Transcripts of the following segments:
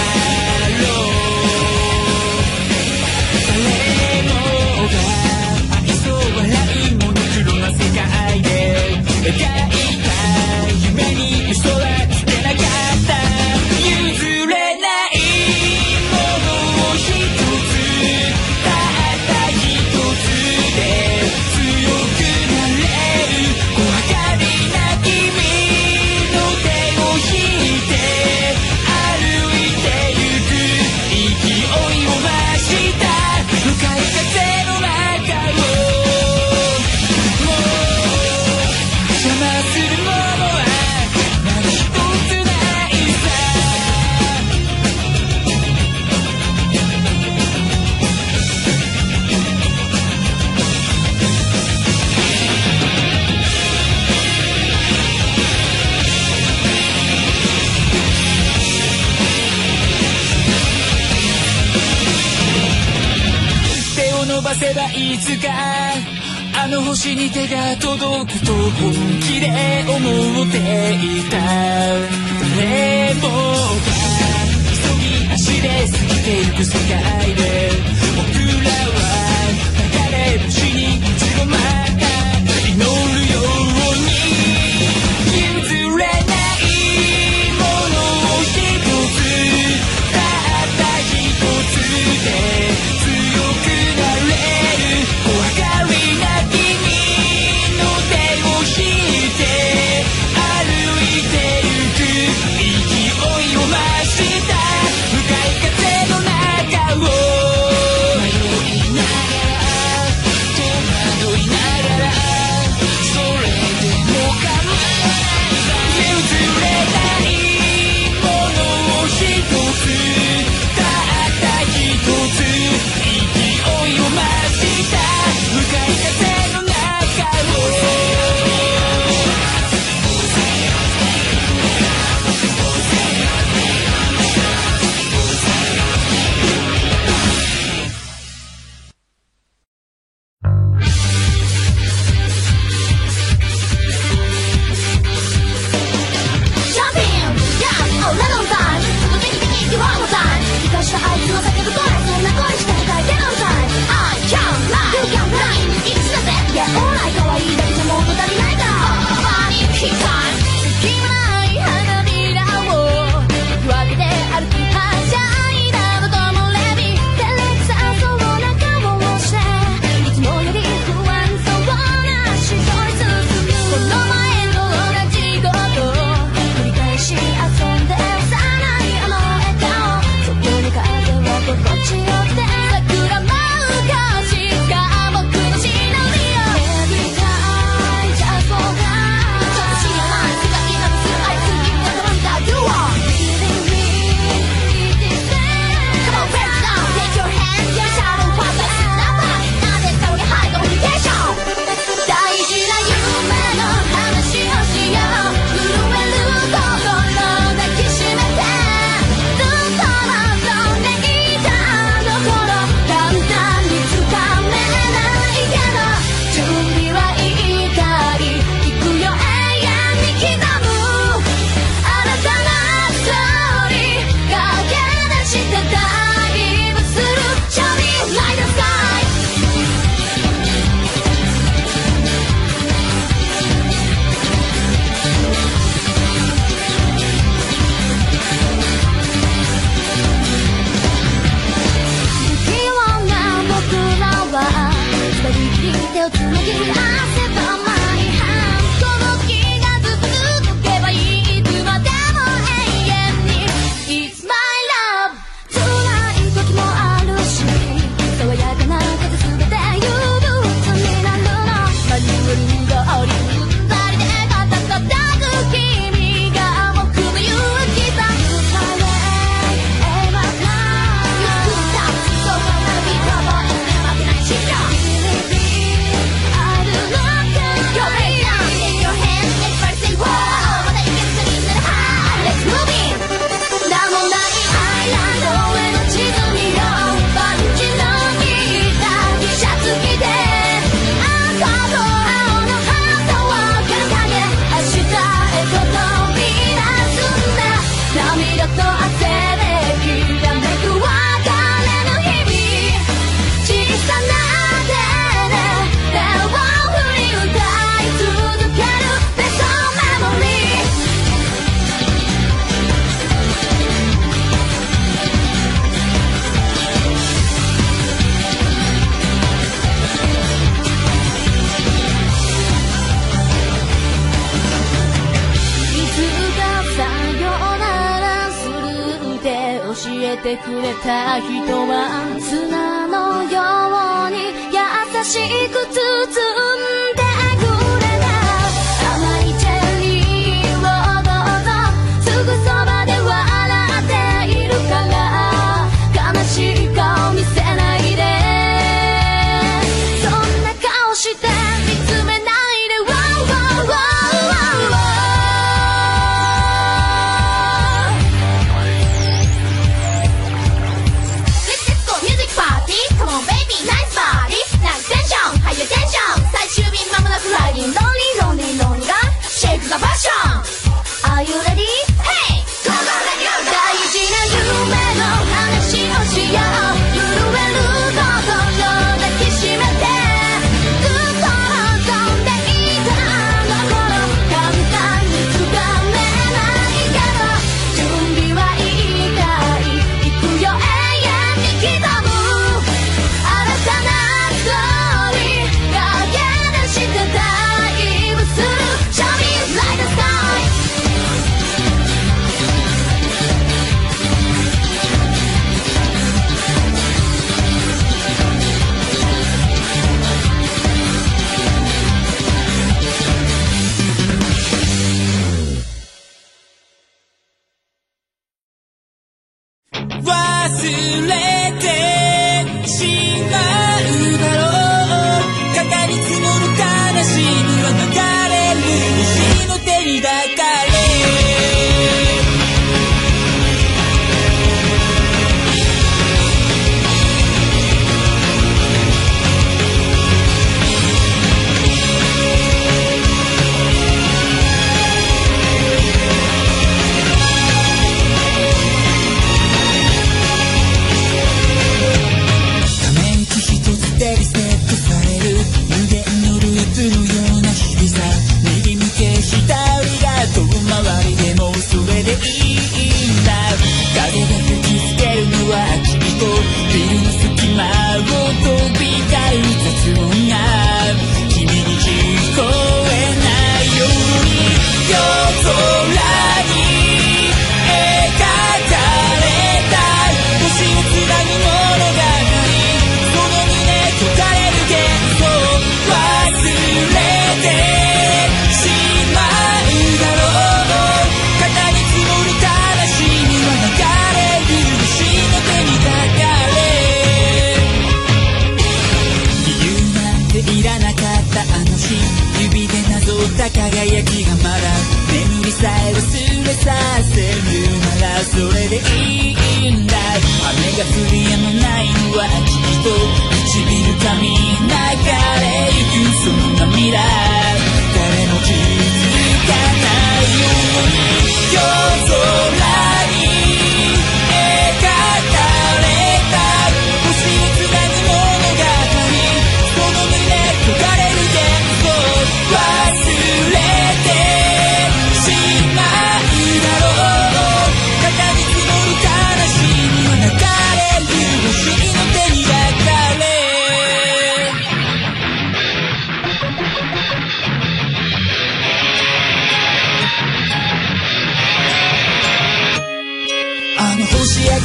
night. あの星に手が届くと本気で思っていた。誰もが急ぎ足で過ぎていく世界で。僕らは流れ星に立ち止ま still too looking for. bajito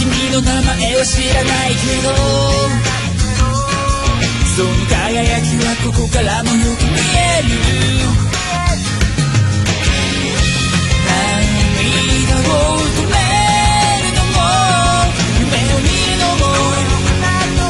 君の名前を知らないけど。その輝きはここからもよく見える。涙を止めるのも夢を見るのも。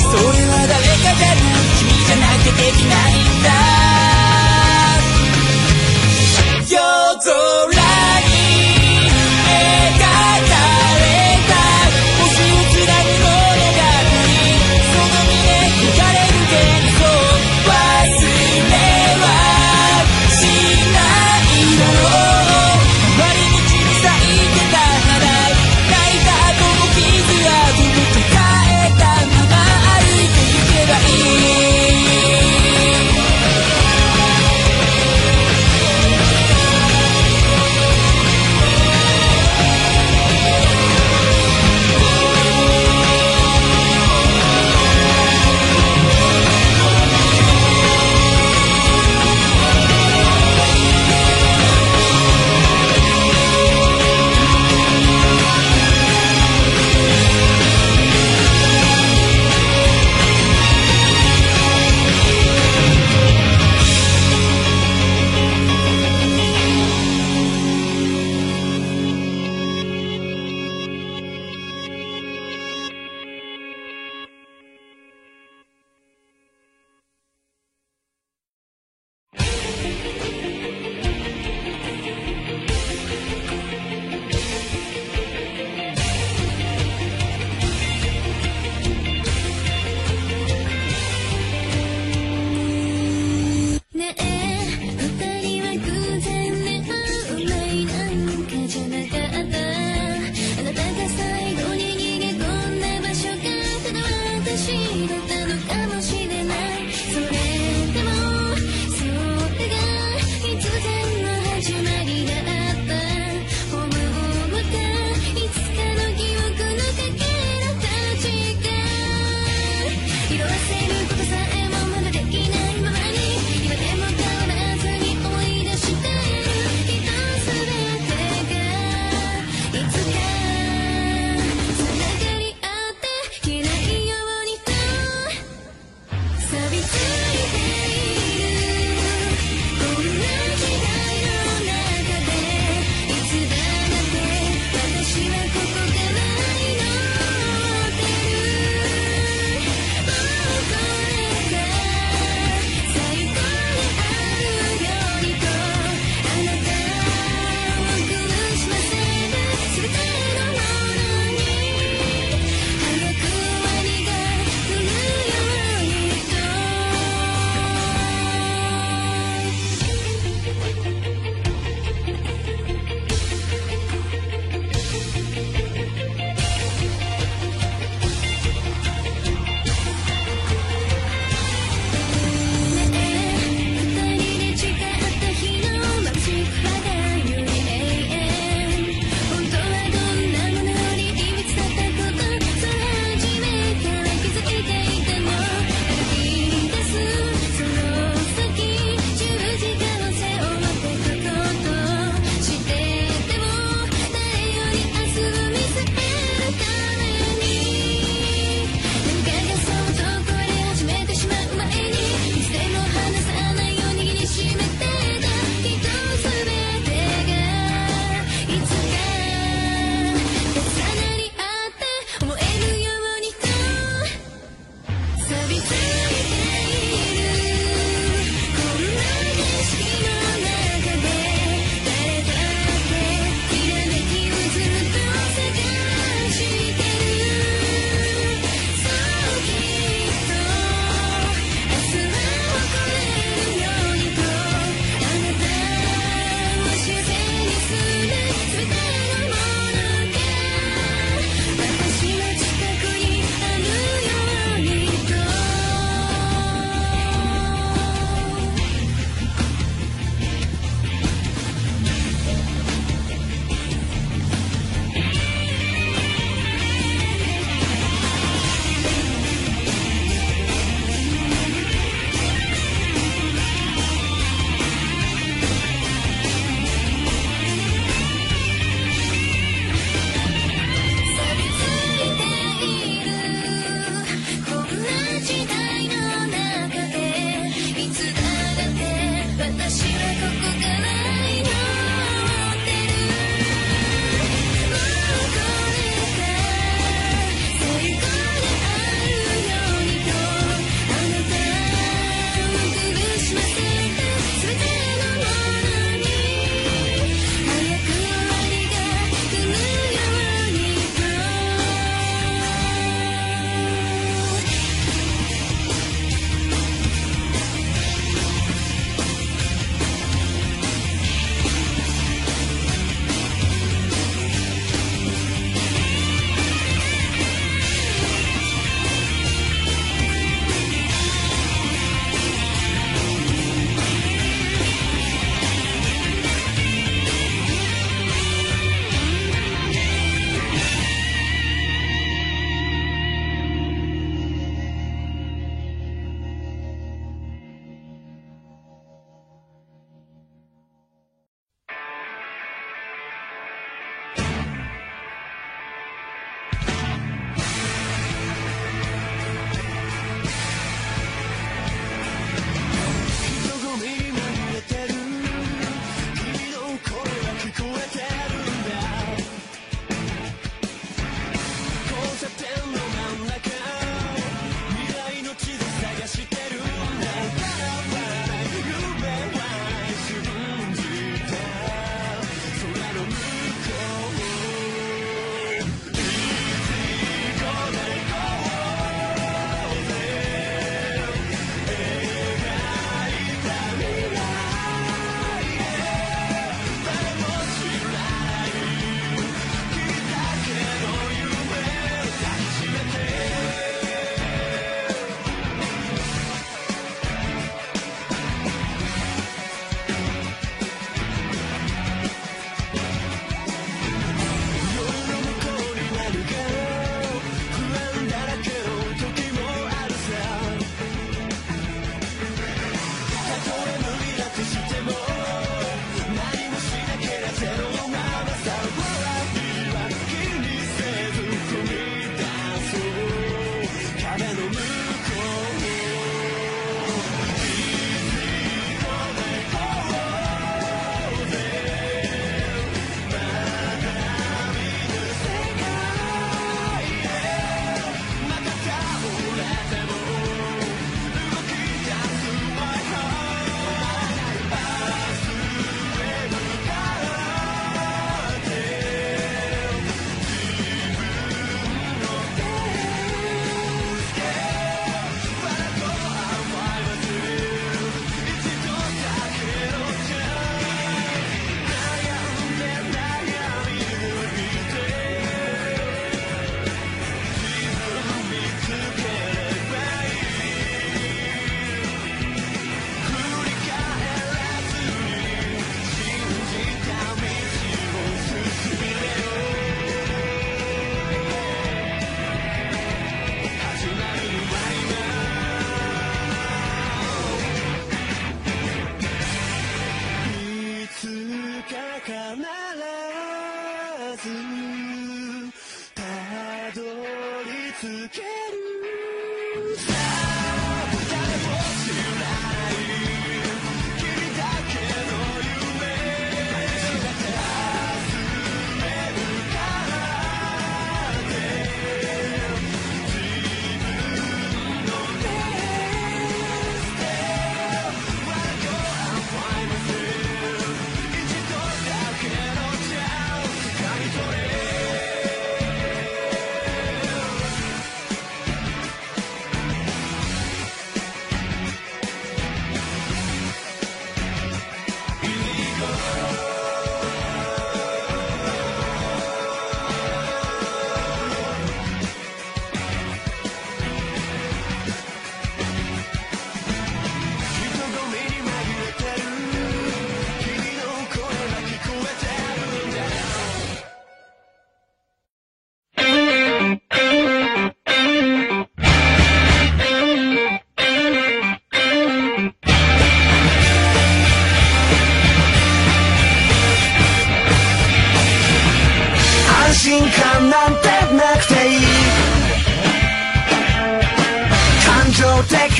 それは誰かじゃ君じゃなきゃできない。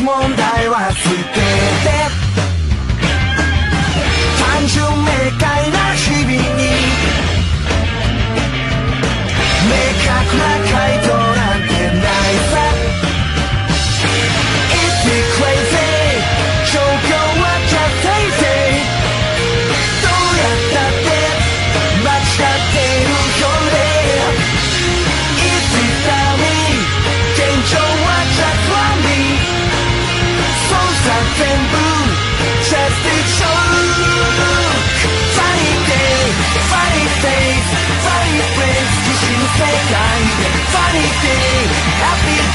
問題は捨てて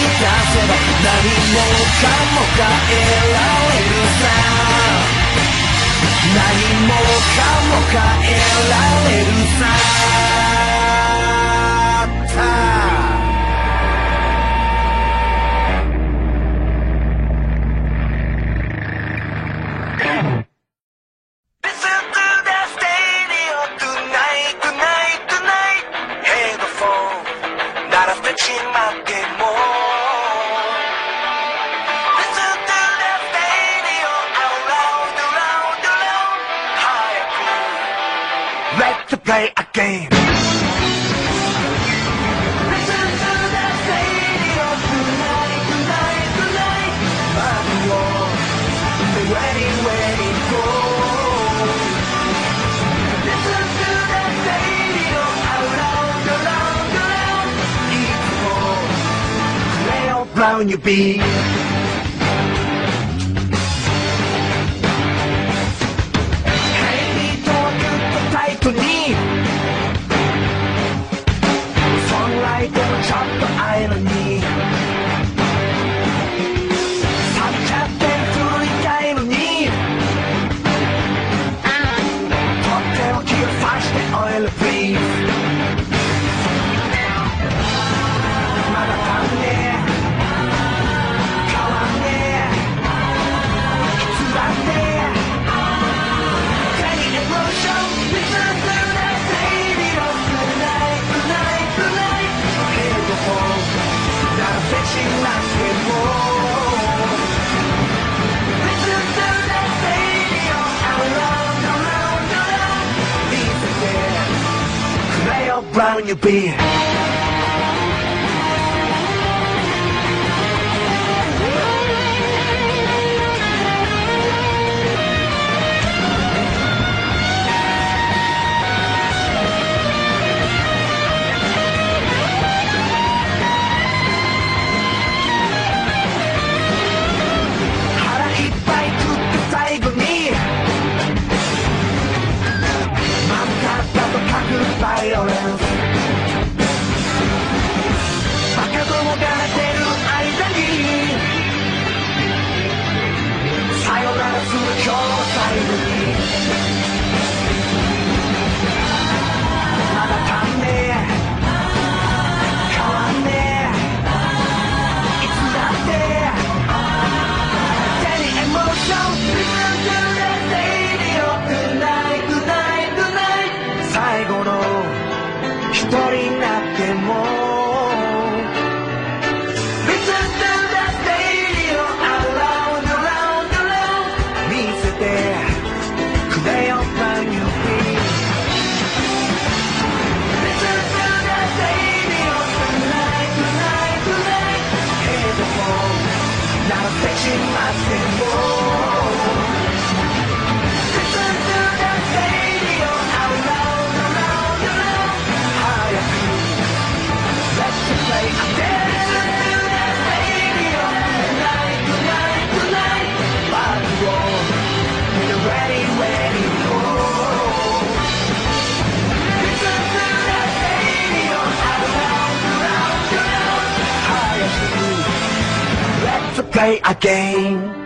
せば何もかも変えられるさ。何もかも変えられるさ。傻子爱了你。town you be? say again.